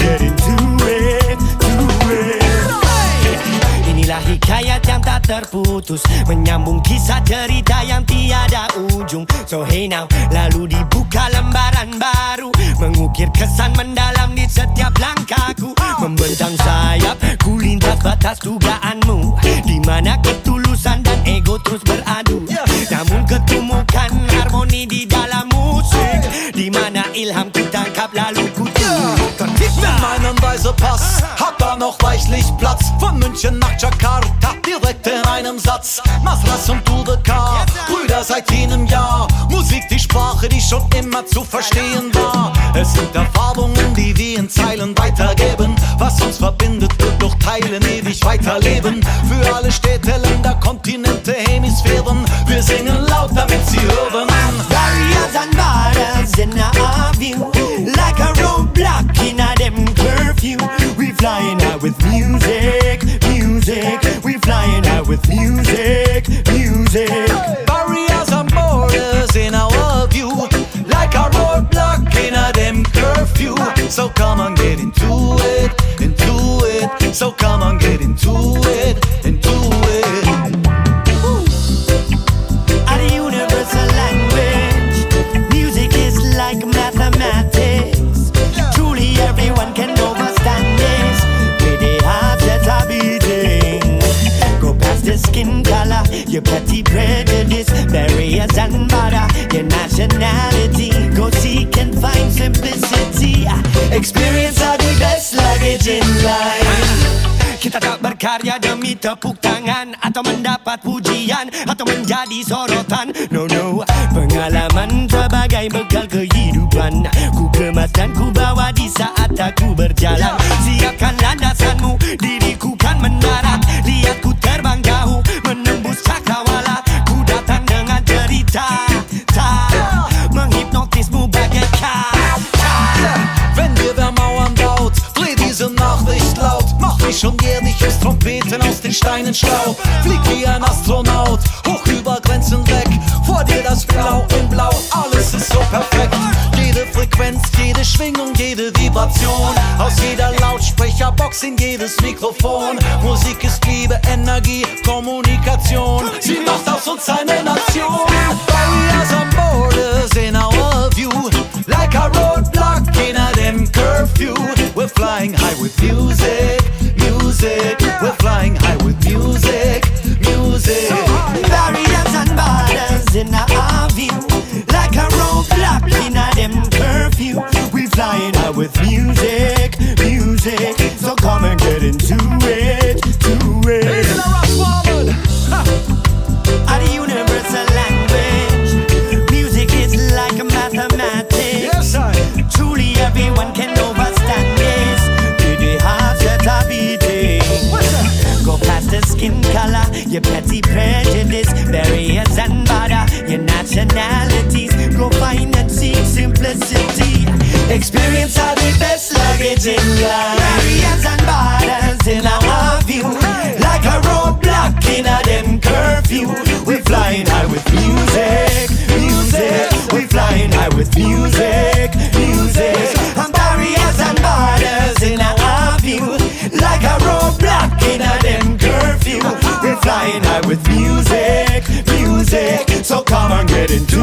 get into it, do it. Inilah hikayat yang tak terputus, menyambung kisah cerita yang tiada ujung. So hey now, lalu dibuka lembaran baru, mengukir kesan mendalam di setiap langkahku, membentang sayap, kulintas batas dugaanmu, di mana ketulusan dan ego terus beradu. Namun ketemukan harmoni di dalam musik, di mana ilham kutangkap lalu. Reisepass hat da noch reichlich Platz. Von München nach Jakarta, direkt in einem Satz. Masras und Dudeka, Brüder seit jenem Jahr. Musik, die Sprache, die schon immer zu verstehen war. Es sind Erfahrungen, die wir in Zeilen weitergeben. Was uns verbindet, wird durch Teilen ewig weiterleben. With music, music Barriers and borders in our view, like a roadblock in a them curfew. So come on, get into it, into it. So come on, get into it, into in Kita tak berkarya demi tepuk tangan Atau mendapat pujian Atau menjadi sorotan. No, no. Pengalaman sebagai bekal kehidupan. Ku kemas dan ku bawa di saat aku berjalan Steinen schlau. Flieg wie ein Astronaut, hoch über Grenzen weg. Vor dir das Blau in Blau, alles ist so perfekt. Jede Frequenz, jede Schwingung, jede Vibration. Aus jeder Lautsprecherbox in jedes Mikrofon. Musik ist Liebe, Energie, Kommunikation. Sie macht aus uns eine Nation. Barriers and borders in our view. Like a roadblock in a them curfew. We're flying high with music. your petty prejudice, barriers and border, your nationalities. Go find and seek simplicity. Experience all the best luggage in life. getting too